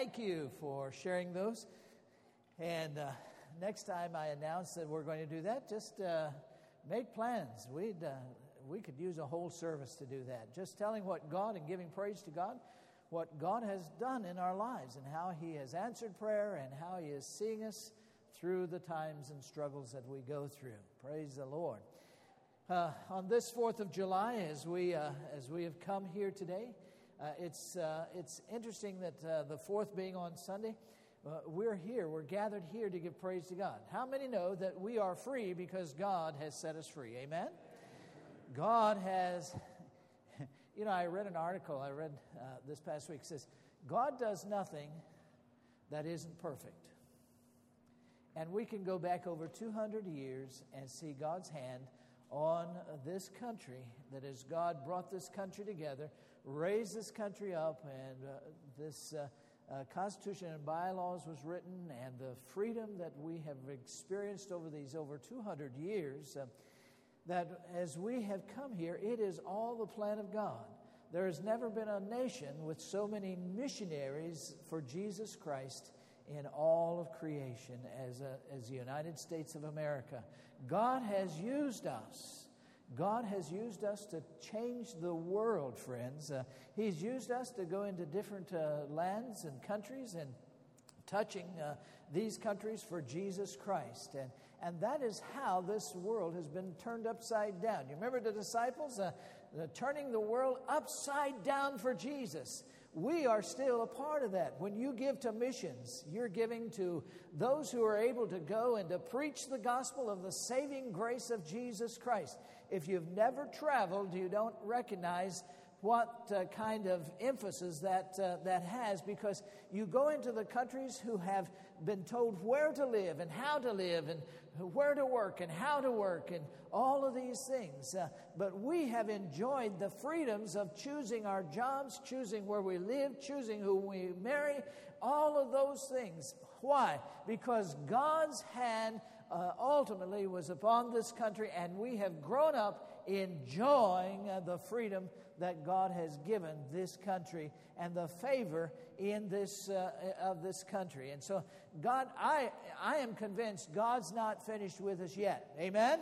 Thank you for sharing those. And uh, next time I announce that we're going to do that, just uh, make plans. We'd, uh, we could use a whole service to do that. Just telling what God and giving praise to God, what God has done in our lives, and how He has answered prayer, and how He is seeing us through the times and struggles that we go through. Praise the Lord. Uh, on this 4th of July, as we, uh, as we have come here today, uh, it's, uh, it's interesting that uh, the 4th being on Sunday, uh, we're here, we're gathered here to give praise to God. How many know that we are free because God has set us free? Amen? God has, you know, I read an article I read this past week says, God does nothing that isn't perfect. And we can go back over 200 years and see God's hand on this country that as God brought this country together, raised this country up, and uh, this uh, uh, Constitution and bylaws was written, and the freedom that we have experienced over these over 200 years, uh, that as we have come here, it is all the plan of God. There has never been a nation with so many missionaries for Jesus Christ in all of creation as, a, as the United States of America. God has used us. God has used us to change the world, friends. Uh, he's used us to go into different uh, lands and countries and touching uh, these countries for Jesus Christ. And, and that is how this world has been turned upside down. You remember the disciples? Uh, the turning the world upside down for Jesus we are still a part of that. When you give to missions, you're giving to those who are able to go and to preach the gospel of the saving grace of Jesus Christ. If you've never traveled, you don't recognize what uh, kind of emphasis that, uh, that has because you go into the countries who have been told where to live and how to live and where to work and how to work and all of these things. Uh, but we have enjoyed the freedoms of choosing our jobs, choosing where we live, choosing who we marry, all of those things. Why? Because God's hand uh, ultimately was upon this country, and we have grown up enjoying uh, the freedom that God has given this country and the favor in this uh, of this country. And so God I I am convinced God's not finished with us yet. Amen.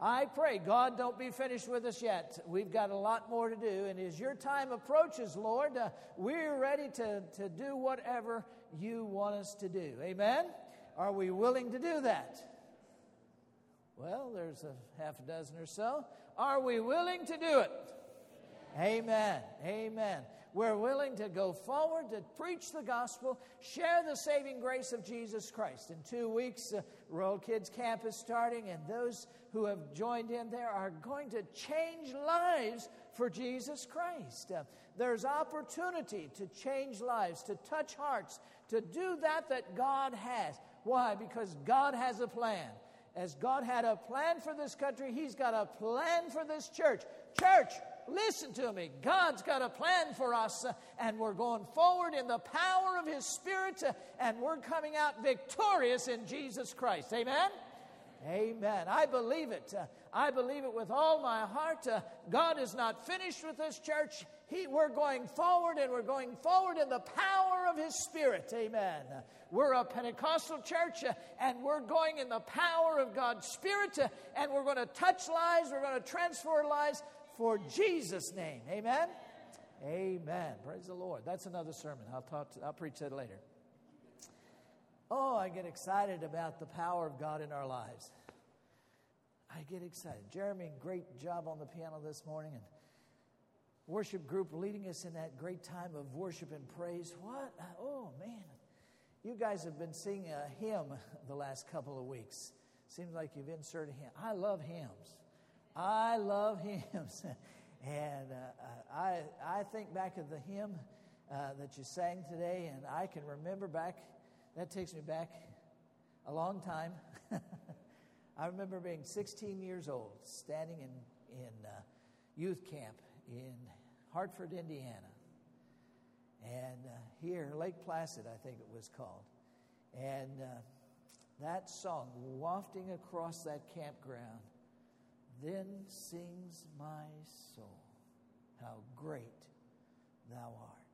I pray, God, don't be finished with us yet. We've got a lot more to do. And as your time approaches, Lord, uh, we're ready to, to do whatever you want us to do. Amen? Are we willing to do that? Well, there's a half a dozen or so. Are we willing to do it? Amen. Amen. We're willing to go forward to preach the gospel, share the saving grace of Jesus Christ. In two weeks, uh, Royal Kids Camp is starting, and those who have joined in there are going to change lives for Jesus Christ. Uh, there's opportunity to change lives, to touch hearts, to do that that God has. Why? Because God has a plan. As God had a plan for this country, He's got a plan for this church. Church, listen to me. God's got a plan for us, and we're going forward in the power of His Spirit, and we're coming out victorious in Jesus Christ. Amen? Amen. I believe it. I believe it with all my heart. God is not finished with this church. He, we're going forward and we're going forward in the power of His Spirit. Amen. We're a Pentecostal church uh, and we're going in the power of God's Spirit uh, and we're going to touch lives, we're going to transfer lives for Jesus' name. Amen. Amen. Praise the Lord. That's another sermon. I'll talk. To, I'll preach that later. Oh, I get excited about the power of God in our lives. I get excited. Jeremy, great job on the piano this morning, and worship group leading us in that great time of worship and praise. What? Oh, man. You guys have been singing a hymn the last couple of weeks. Seems like you've inserted hymn. I love hymns. I love hymns. and uh, I, I think back of the hymn uh, that you sang today, and I can remember back that takes me back a long time. I remember being 16 years old, standing in, in uh, youth camp in Hartford, Indiana. And uh, here, Lake Placid, I think it was called. And uh, that song, wafting across that campground, then sings my soul, how great thou art.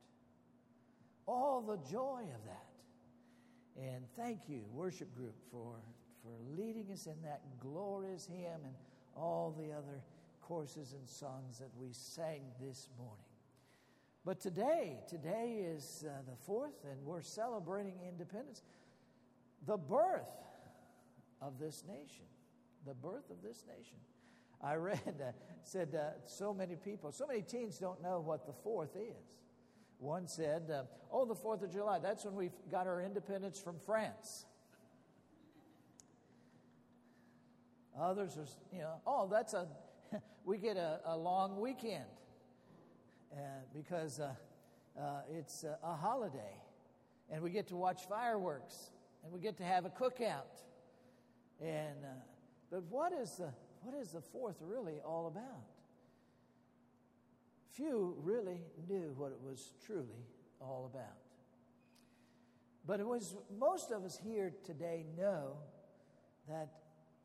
all the joy of that. And thank you, worship group, for, for leading us in that glorious hymn and all the other courses and songs that we sang this morning. But today, today is uh, the fourth, and we're celebrating independence, the birth of this nation. The birth of this nation. I read, uh, said, uh, so many people, so many teens don't know what the fourth is. One said, uh, Oh, the 4th of July, that's when we got our independence from France. Others are, you know, oh, that's a, we get a, a long weekend uh, because uh, uh, it's a, a holiday and we get to watch fireworks and we get to have a cookout. And, uh, but what is the, what is the fourth really all about? Few really knew what it was truly all about. But it was most of us here today know that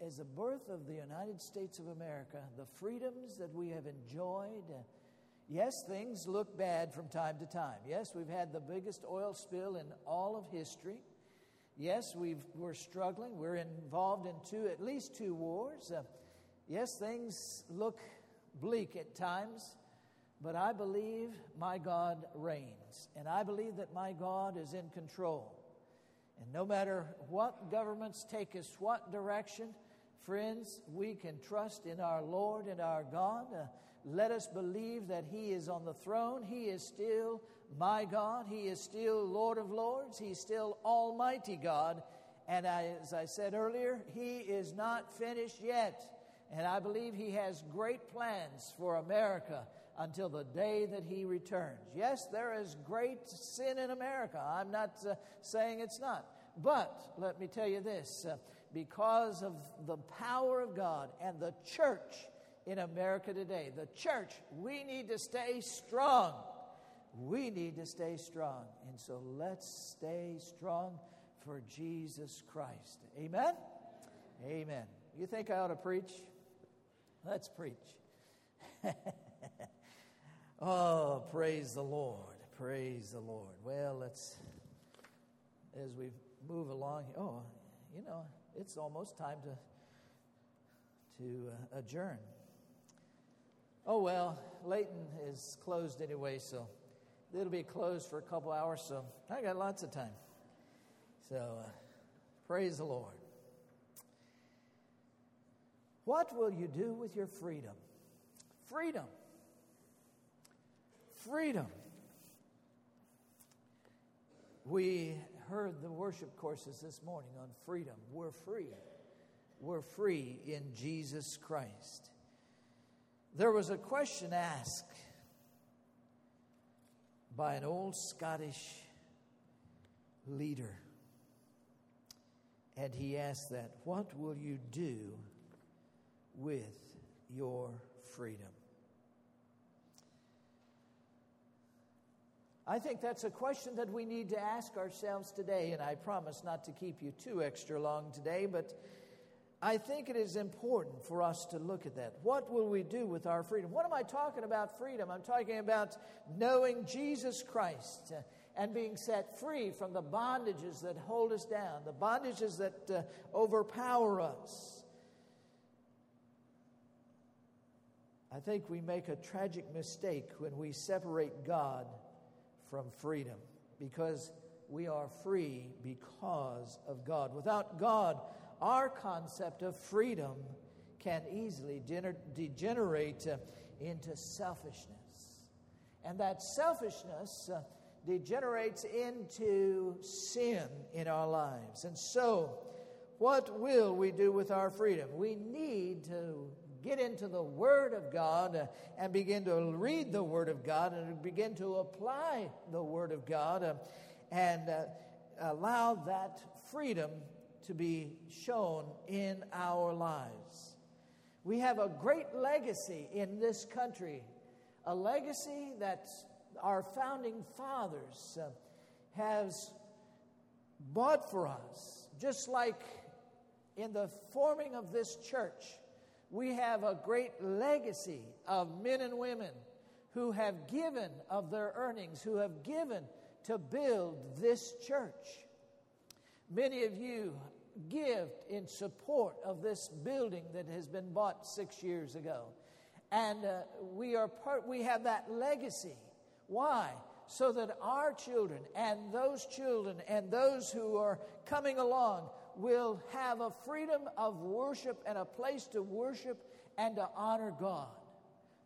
as the birth of the United States of America, the freedoms that we have enjoyed, yes, things look bad from time to time. Yes, we've had the biggest oil spill in all of history. Yes, we are struggling. We're involved in two, at least two wars. Uh, yes, things look bleak at times. But I believe my God reigns, and I believe that my God is in control. And no matter what governments take us what direction, friends, we can trust in our Lord and our God. Uh, let us believe that He is on the throne. He is still my God. He is still Lord of Lords. He's still Almighty God. And as I said earlier, He is not finished yet. And I believe He has great plans for America until the day that he returns. Yes, there is great sin in America. I'm not uh, saying it's not. But let me tell you this uh, because of the power of God and the church in America today, the church, we need to stay strong. We need to stay strong. And so let's stay strong for Jesus Christ. Amen? Amen. You think I ought to preach? Let's preach. Oh, praise the Lord. Praise the Lord. Well, let's, as we move along, oh, you know, it's almost time to, to uh, adjourn. Oh, well, Layton is closed anyway, so it'll be closed for a couple hours, so I got lots of time. So, uh, praise the Lord. What will you do with your freedom? Freedom freedom. We heard the worship courses this morning on freedom. We're free. We're free in Jesus Christ. There was a question asked by an old Scottish leader. And he asked that, What will you do with your freedom? I think that's a question that we need to ask ourselves today, and I promise not to keep you too extra long today, but I think it is important for us to look at that. What will we do with our freedom? What am I talking about freedom? I'm talking about knowing Jesus Christ uh, and being set free from the bondages that hold us down, the bondages that uh, overpower us. I think we make a tragic mistake when we separate God from freedom because we are free because of God. Without God, our concept of freedom can easily degenerate uh, into selfishness. And that selfishness uh, degenerates into sin in our lives. And so, what will we do with our freedom? We need to get into the Word of God uh, and begin to read the Word of God and begin to apply the Word of God uh, and uh, allow that freedom to be shown in our lives. We have a great legacy in this country, a legacy that our founding fathers has bought for us, just like in the forming of this church we have a great legacy of men and women who have given of their earnings, who have given to build this church. Many of you give in support of this building that has been bought six years ago. And uh, we, are part, we have that legacy. Why? So that our children and those children and those who are coming along will have a freedom of worship and a place to worship and to honor God.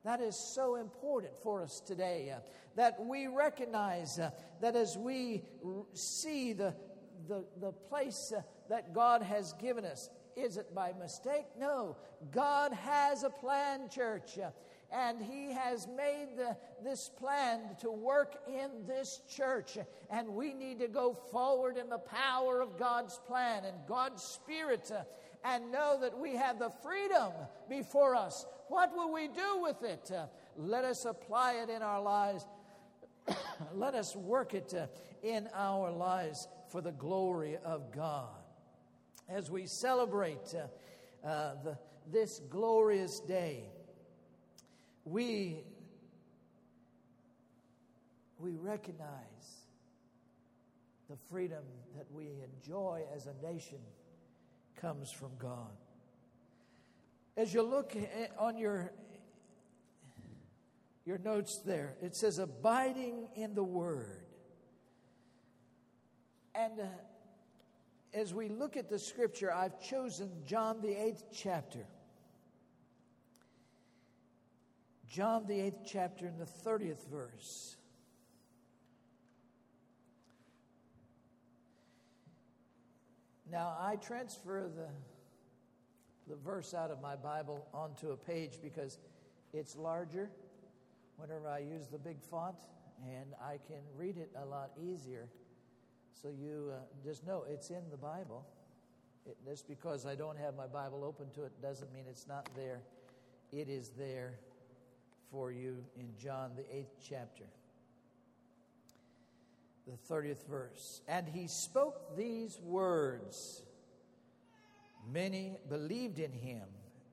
That is so important for us today. Uh, that we recognize uh, that as we r- see the, the, the place uh, that God has given us, is it by mistake? No. God has a plan, church. And He has made the, this plan to work in this church. And we need to go forward in the power of God's plan and God's Spirit uh, and know that we have the freedom before us. What will we do with it? Uh, let us apply it in our lives. let us work it uh, in our lives for the glory of God. As we celebrate uh, uh the, this glorious day, we, we recognize the freedom that we enjoy as a nation comes from God. As you look on your your notes there, it says abiding in the word. And uh, as we look at the scripture, I've chosen John the 8th chapter. John the 8th chapter and the 30th verse. Now, I transfer the, the verse out of my Bible onto a page because it's larger whenever I use the big font, and I can read it a lot easier. So you uh, just know it's in the Bible. It, just because I don't have my Bible open to it doesn't mean it's not there. It is there for you in John, the eighth chapter the 30th verse. And he spoke these words. Many believed in him.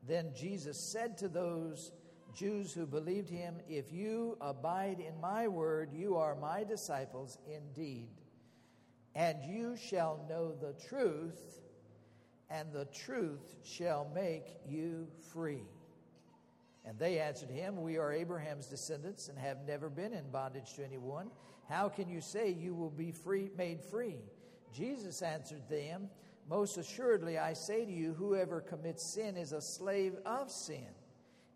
Then Jesus said to those Jews who believed him, If you abide in my word, you are my disciples indeed. And you shall know the truth, and the truth shall make you free. And they answered him, We are Abraham's descendants and have never been in bondage to anyone. How can you say you will be free, made free? Jesus answered them, Most assuredly I say to you, whoever commits sin is a slave of sin.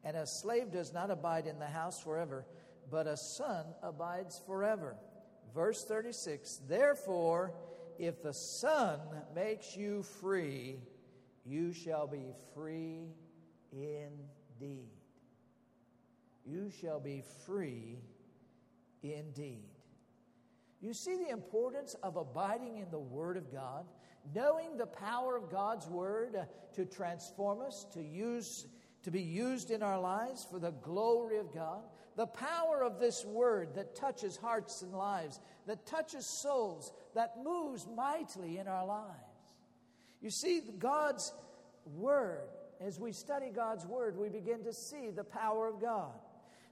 And a slave does not abide in the house forever, but a son abides forever. Verse 36 Therefore, if the Son makes you free, you shall be free indeed. You shall be free indeed. You see the importance of abiding in the Word of God, knowing the power of God's Word uh, to transform us, to use to be used in our lives for the glory of God. The power of this word that touches hearts and lives, that touches souls, that moves mightily in our lives. You see, God's word, as we study God's word, we begin to see the power of God.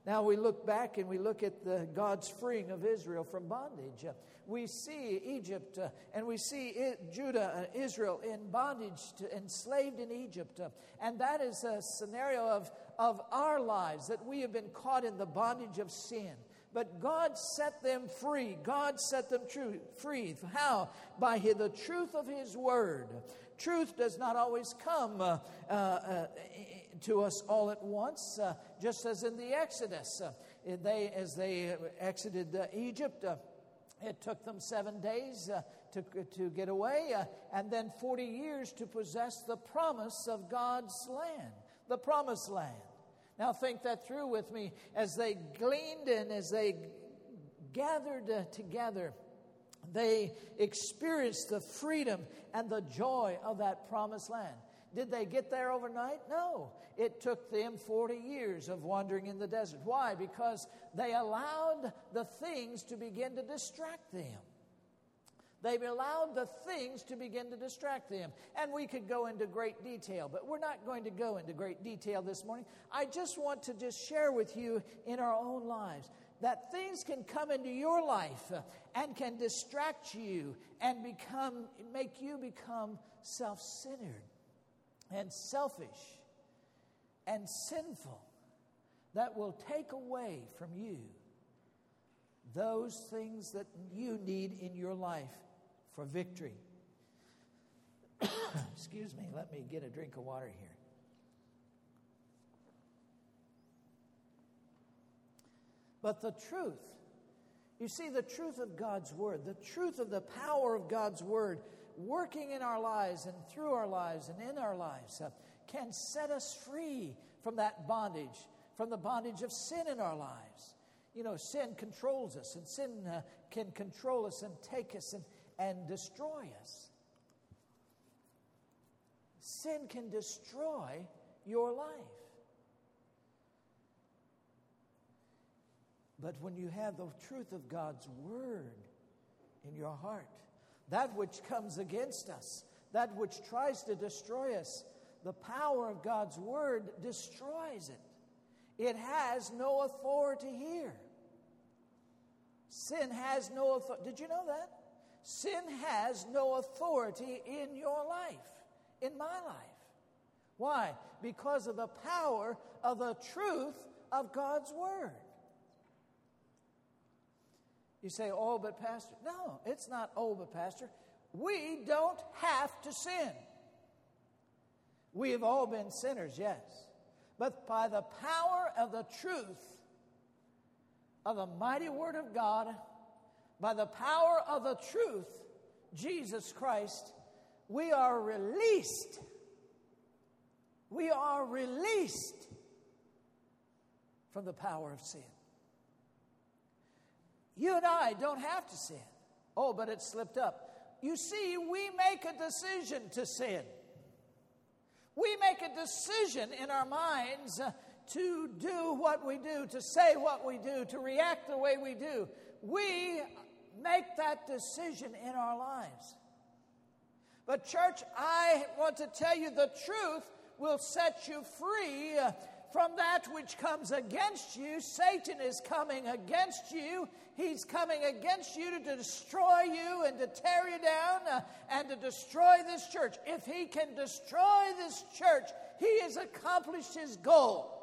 Now we look back and we look at the God's freeing of Israel from bondage. We see Egypt uh, and we see Judah, uh, Israel in bondage, to, enslaved in Egypt. Uh, and that is a scenario of, of our lives that we have been caught in the bondage of sin. But God set them free. God set them true, free. How? By the truth of His Word. Truth does not always come uh, uh, to us all at once, uh, just as in the Exodus. Uh, they, as they exited uh, Egypt, uh, it took them seven days uh, to, to get away, and then 40 years to possess the promise of God's land, the promised land. Now, think that through with me as they gleaned and as they gathered together they experienced the freedom and the joy of that promised land. Did they get there overnight? No. It took them 40 years of wandering in the desert. Why? Because they allowed the things to begin to distract them. They've allowed the things to begin to distract them. And we could go into great detail, but we're not going to go into great detail this morning. I just want to just share with you in our own lives. that things can come into your life uh, and can distract you and become, make you become self centered and selfish and sinful that will take away from you those things that you need in your life for victory. Excuse me, let me get a drink of water here. But the truth, you see, the truth of God's Word, the truth of the power of God's Word working in our lives and through our lives and in our lives uh, can set us free from that bondage, from the bondage of sin in our lives. You know, sin controls us, and sin uh, can control us and take us and, and destroy us. Sin can destroy your life. But when you have the truth of God's Word in your heart, that which comes against us, that which tries to destroy us, the power of God's Word destroys it. It has no authority here. Sin has no authority. Did you know that? Sin has no authority in your life, in my life. Why? Because of the power of the truth of God's Word. You say, oh, but Pastor. No, it's not oh, but Pastor. We don't have to sin. We have all been sinners, yes. But by the power of the truth of the mighty Word of God, by the power of the truth, Jesus Christ, we are released. We are released from the power of sin. You and I don't have to sin. Oh, but it slipped up. You see, we make a decision to sin. We make a decision in our minds uh, to do what we do, to say what we do, to react the way we do. We make that decision in our lives. But, church, I want to tell you the truth will set you free uh, from that which comes against you. Satan is coming against you. He's coming against you to destroy you and to tear you down uh, and to destroy this church. If he can destroy this church, he has accomplished his goal.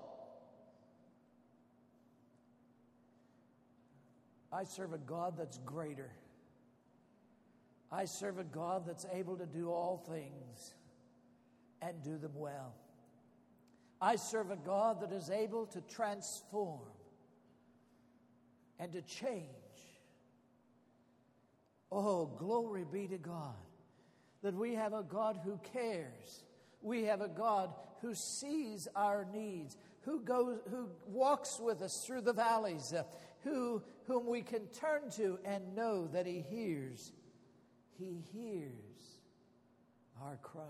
I serve a God that's greater. I serve a God that's able to do all things and do them well. I serve a God that is able to transform and to change. Oh, glory be to God that we have a God who cares. We have a God who sees our needs, who goes who walks with us through the valleys, uh, who whom we can turn to and know that he hears. He hears our cry.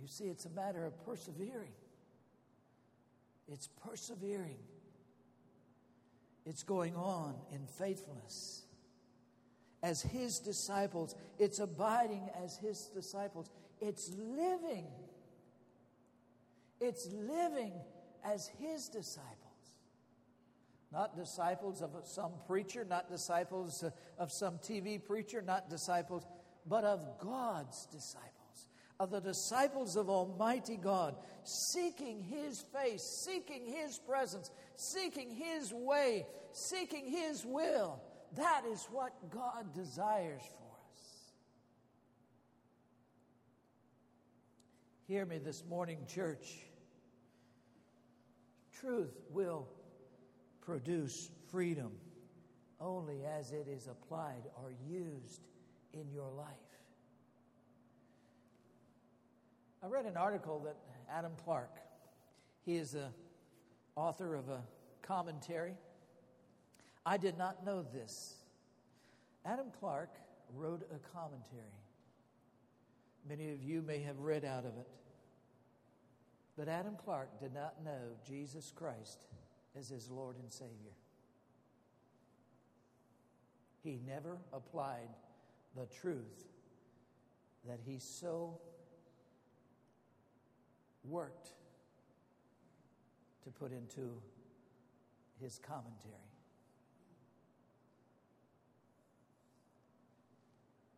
You see, it's a matter of persevering. It's persevering. It's going on in faithfulness. As His disciples, it's abiding as His disciples. It's living. It's living as His disciples. Not disciples of some preacher, not disciples of some TV preacher, not disciples, but of God's disciples of the disciples of Almighty God, seeking His face, seeking His presence, seeking His way, seeking His will. That is what God desires for us. Hear me this morning, church. Truth will produce freedom only as it is applied or used in your life. I read an article that Adam Clarke, he is the author of a commentary. I did not know this. Adam Clarke wrote a commentary. Many of you may have read out of it. But Adam Clarke did not know Jesus Christ as his Lord and Savior. He never applied the truth that he so worked to put into his commentary.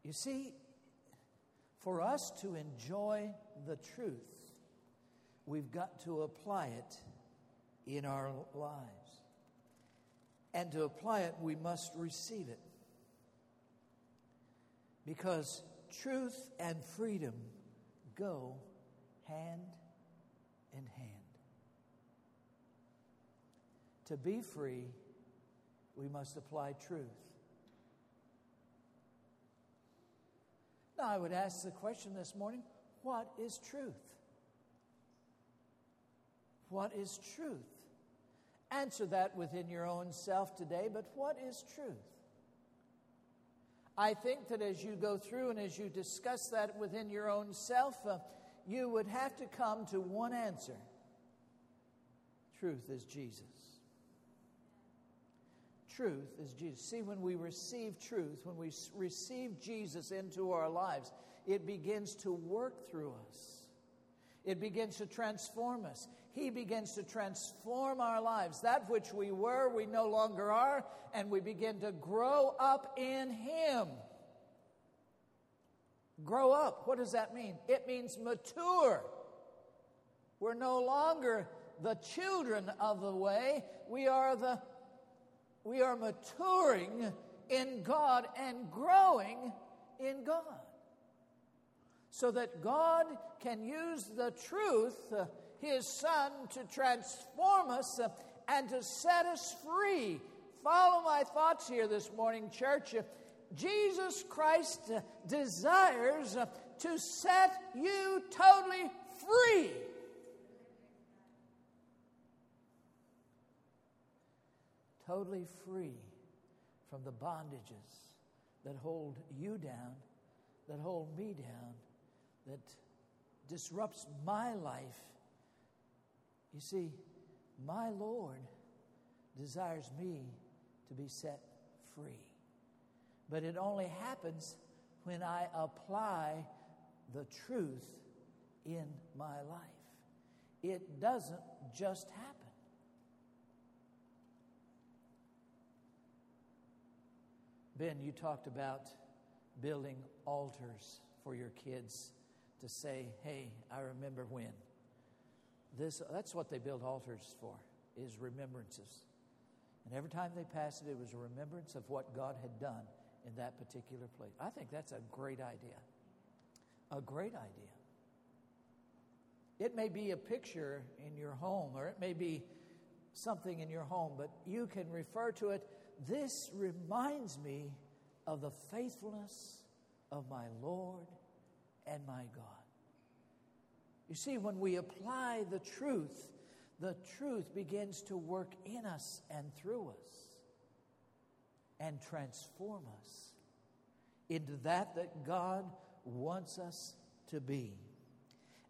You see, for us to enjoy the truth, we've got to apply it in our lives. And to apply it, we must receive it. Because truth and freedom go hand in hand. To be free, we must apply truth. Now, I would ask the question this morning what is truth? What is truth? Answer that within your own self today, but what is truth? I think that as you go through and as you discuss that within your own self, uh, you would have to come to one answer truth is Jesus. Truth is Jesus. See, when we receive truth, when we receive Jesus into our lives, it begins to work through us. It begins to transform us. He begins to transform our lives. That which we were, we no longer are, and we begin to grow up in Him. Grow up. What does that mean? It means mature. We're no longer the children of the way. We are the we are maturing in God and growing in God. So that God can use the truth, uh, His Son, to transform us uh, and to set us free. Follow my thoughts here this morning, church. Jesus Christ desires to set you totally free. Totally free from the bondages that hold you down, that hold me down, that disrupts my life. You see, my Lord desires me to be set free. But it only happens when I apply the truth in my life. It doesn't just happen. Ben, you talked about building altars for your kids to say, hey, I remember when. This, that's what they build altars for, is remembrances. And every time they passed it, it was a remembrance of what God had done in that particular place. I think that's a great idea. A great idea. It may be a picture in your home, or it may be something in your home, but you can refer to it. This reminds me of the faithfulness of my Lord and my God. You see, when we apply the truth, the truth begins to work in us and through us and transform us into that that God wants us to be.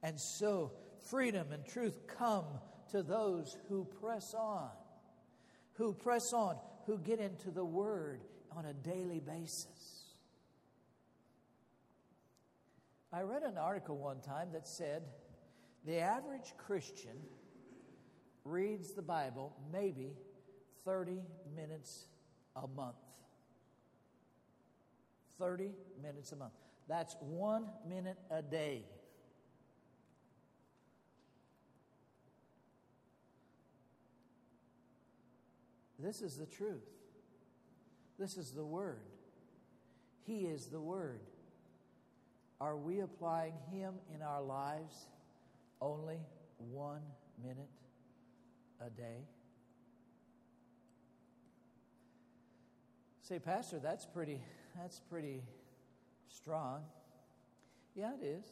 And so, freedom and truth come to those who press on, who press on, who get into the Word on a daily basis. I read an article one time that said the average Christian reads the Bible maybe 30 minutes a month. 30 minutes a month. That's one minute a day. This is the truth. This is the Word. He is the Word. Are we applying Him in our lives only one minute a day? Say, Pastor, that's pretty, that's pretty strong. Yeah, it is.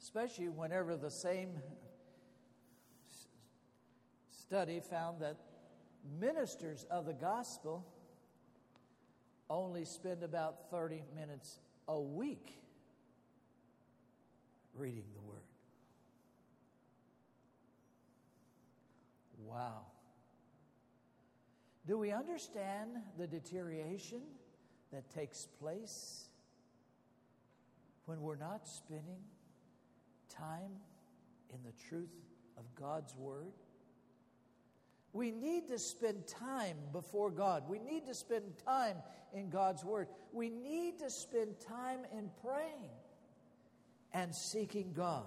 Especially whenever the same study found that ministers of the gospel only spend about 30 minutes a week reading the Word. Wow. Do we understand the deterioration that takes place when we're not spending time in the truth of God's Word? We need to spend time before God. We need to spend time in God's Word. We need to spend time in praying and seeking God.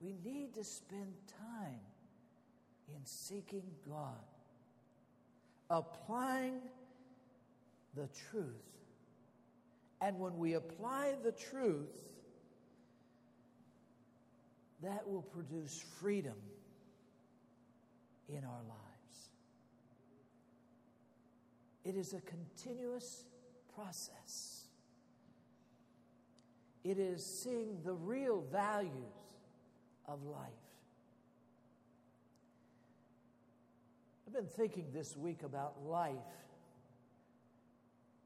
We need to spend time in seeking God, applying the truth. And when we apply the truth, that will produce freedom in our lives. It is a continuous process. It is seeing the real values of life. I've been thinking this week about life,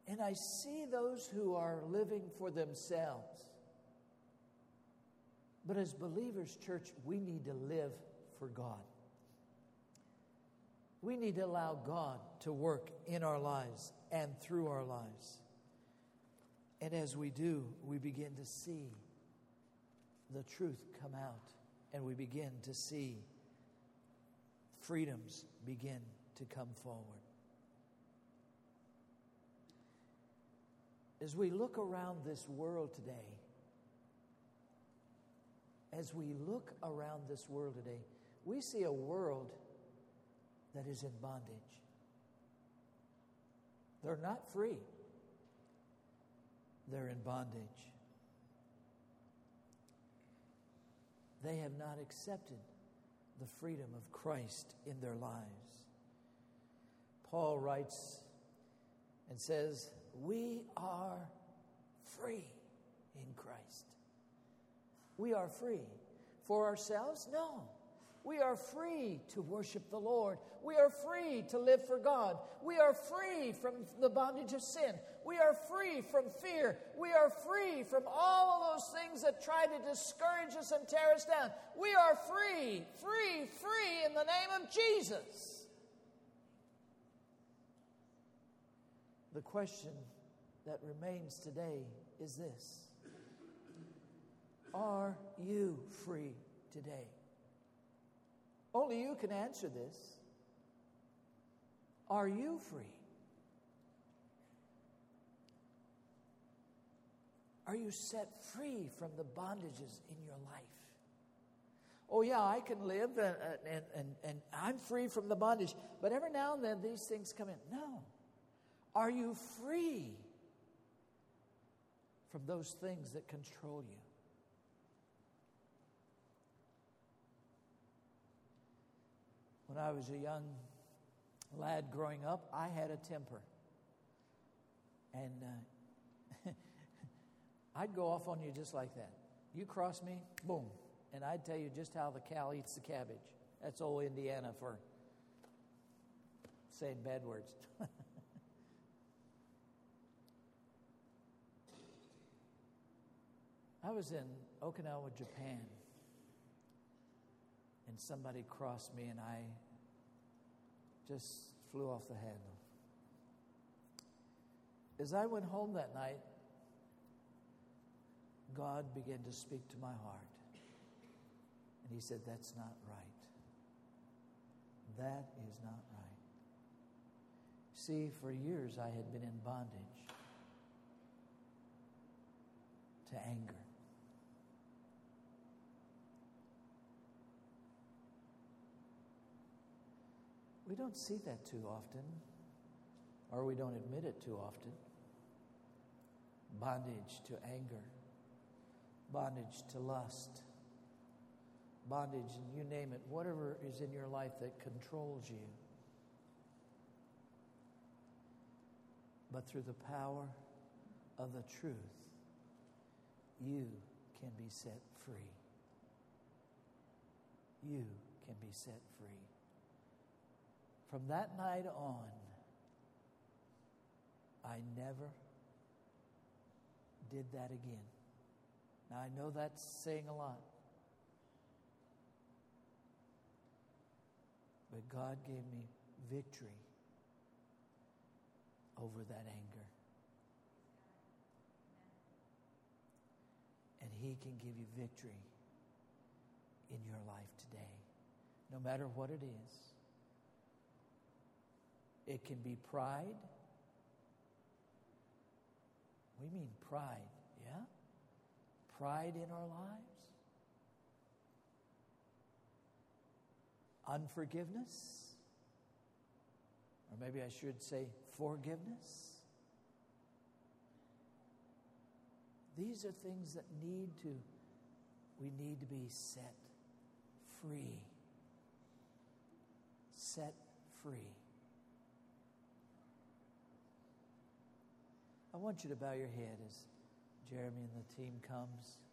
and I see those who are living for themselves. But as believers, church, we need to live for God. We need to allow God to work in our lives and through our lives. And as we do, we begin to see the truth come out and we begin to see freedoms begin to come forward. As we look around this world today, as we look around this world today, we see a world that is in bondage. They're not free, they're in bondage. They have not accepted the freedom of Christ in their lives. Paul writes and says, We are free in Christ. We are free. For ourselves? No. We are free to worship the Lord. We are free to live for God. We are free from the bondage of sin. We are free from fear. We are free from all of those things that try to discourage us and tear us down. We are free, free, free in the name of Jesus. The question that remains today is this Are you free today? Only you can answer this. Are you free? Are you set free from the bondages in your life? Oh, yeah, I can live and, and, and, and I'm free from the bondage, but every now and then these things come in. No. Are you free from those things that control you? When I was a young lad growing up, I had a temper. And uh, I'd go off on you just like that. You cross me, boom. And I'd tell you just how the cow eats the cabbage. That's old Indiana for saying bad words. I was in Okinawa, Japan and somebody crossed me and I just flew off the handle. As I went home that night, God began to speak to my heart. And He said, That's not right. That is not right. See, for years I had been in bondage to anger. We don't see that too often, or we don't admit it too often. Bondage to anger, bondage to lust, bondage, and you name it, whatever is in your life that controls you. But through the power of the truth, you can be set free. You can be set free. From that night on, I never did that again. Now, I know that's saying a lot. But God gave me victory over that anger. And He can give you victory in your life today. no matter what it is. It can be pride. We mean pride, yeah? Pride in our lives. Unforgiveness. Or maybe I should say forgiveness. These are things that need to, we need to be set free. Set free. I want you to bow your head as Jeremy and the team comes.